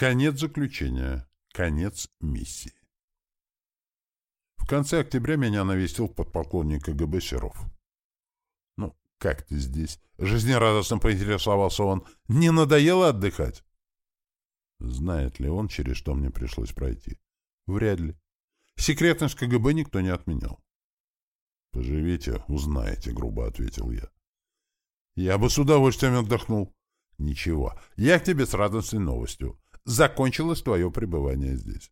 Конец заключения. Конец миссии. В конце октября меня навестил подполковник КГБ Серов. «Ну, как ты здесь?» — жизнерадостно поинтересовался он. «Не надоело отдыхать?» Знает ли он, через что мне пришлось пройти? Вряд ли. Секретность КГБ никто не отменял. «Поживите, узнаете», — грубо ответил я. «Я бы с удовольствием отдохнул». «Ничего, я к тебе с радостной новостью. Закончилось твое пребывание здесь.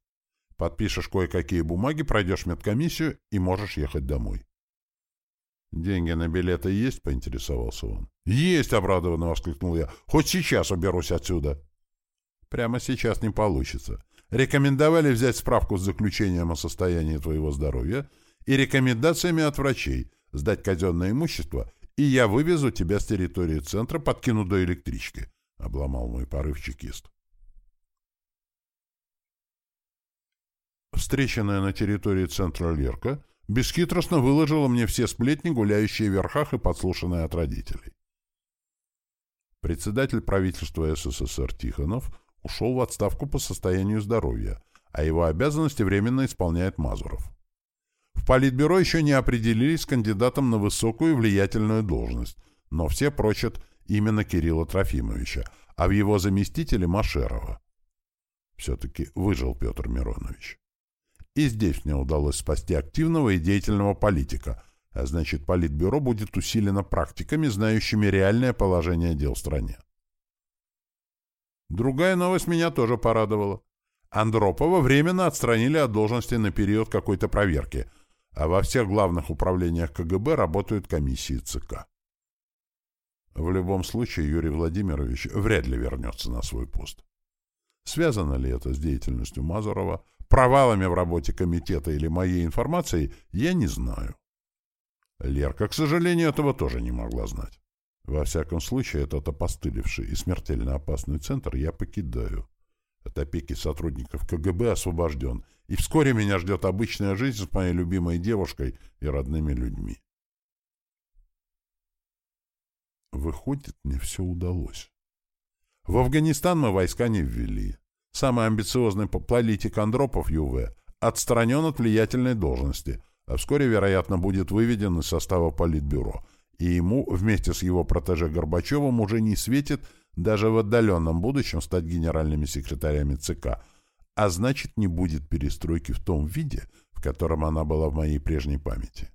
Подпишешь кое-какие бумаги, пройдешь медкомиссию и можешь ехать домой». «Деньги на билеты есть?» — поинтересовался он. «Есть!» — обрадованно воскликнул я. «Хоть сейчас уберусь отсюда». «Прямо сейчас не получится. Рекомендовали взять справку с заключением о состоянии твоего здоровья и рекомендациями от врачей, сдать казенное имущество, и я вывезу тебя с территории центра, подкину до электрички», — обломал мой порыв чекист. Встреченная на территории центра Лерка бесхитростно выложила мне все сплетни, гуляющие в верхах и подслушанные от родителей. Председатель правительства СССР Тихонов ушел в отставку по состоянию здоровья, а его обязанности временно исполняет Мазуров. В Политбюро еще не определились с кандидатом на высокую и влиятельную должность, но все прочат именно Кирилла Трофимовича, а в его заместителе Машерова. Все-таки выжил Петр Миронович. И здесь мне удалось спасти активного и деятельного политика, а значит, Политбюро будет усилено практиками, знающими реальное положение дел в стране. Другая новость меня тоже порадовала. Андропова временно отстранили от должности на период какой-то проверки, а во всех главных управлениях КГБ работают комиссии ЦК. В любом случае Юрий Владимирович вряд ли вернется на свой пост. Связано ли это с деятельностью Мазурова, провалами в работе комитета или моей информацией, я не знаю. Лерка, к сожалению, этого тоже не могла знать. Во всяком случае, этот опостылевший и смертельно опасный центр я покидаю. От опеки сотрудников КГБ освобожден, и вскоре меня ждет обычная жизнь с моей любимой девушкой и родными людьми. Выходит, мне все удалось. В Афганистан мы войска не ввели. Самый амбициозный политик Андропов ЮВ отстранен от влиятельной должности, а вскоре, вероятно, будет выведен из состава Политбюро, и ему вместе с его протеже Горбачевым уже не светит даже в отдаленном будущем стать генеральными секретарями ЦК, а значит, не будет перестройки в том виде, в котором она была в моей прежней памяти.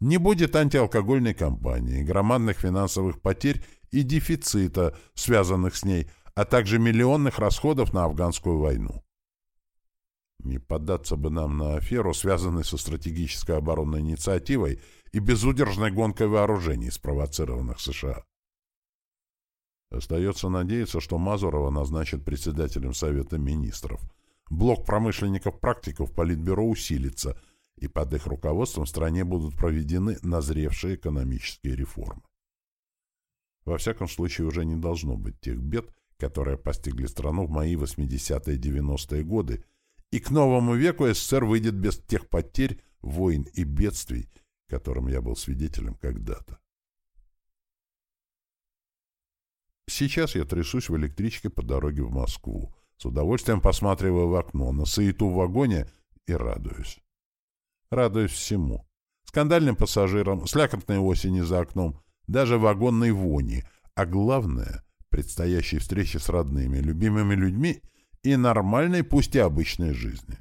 Не будет антиалкогольной кампании, громадных финансовых потерь и дефицита, связанных с ней, а также миллионных расходов на афганскую войну. Не поддаться бы нам на аферу, связанную со стратегической оборонной инициативой и безудержной гонкой вооружений, спровоцированных США. Остается надеяться, что Мазурова назначат председателем Совета Министров. Блок промышленников-практиков Политбюро усилится, и под их руководством в стране будут проведены назревшие экономические реформы. Во всяком случае, уже не должно быть тех бед, которые постигли страну в мои 80-е и 90-е годы, и к новому веку СССР выйдет без тех потерь, войн и бедствий, которым я был свидетелем когда-то. Сейчас я трясусь в электричке по дороге в Москву, с удовольствием посматриваю в окно на суету в вагоне и радуюсь. Радуюсь всему. Скандальным пассажирам, слякотной осени за окном, даже вагонной вони, а главное — предстоящей встрече с родными, любимыми людьми и нормальной, пусть и обычной жизни.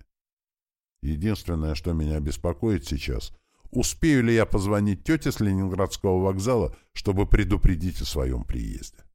Единственное, что меня беспокоит сейчас — успею ли я позвонить тете с Ленинградского вокзала, чтобы предупредить о своем приезде.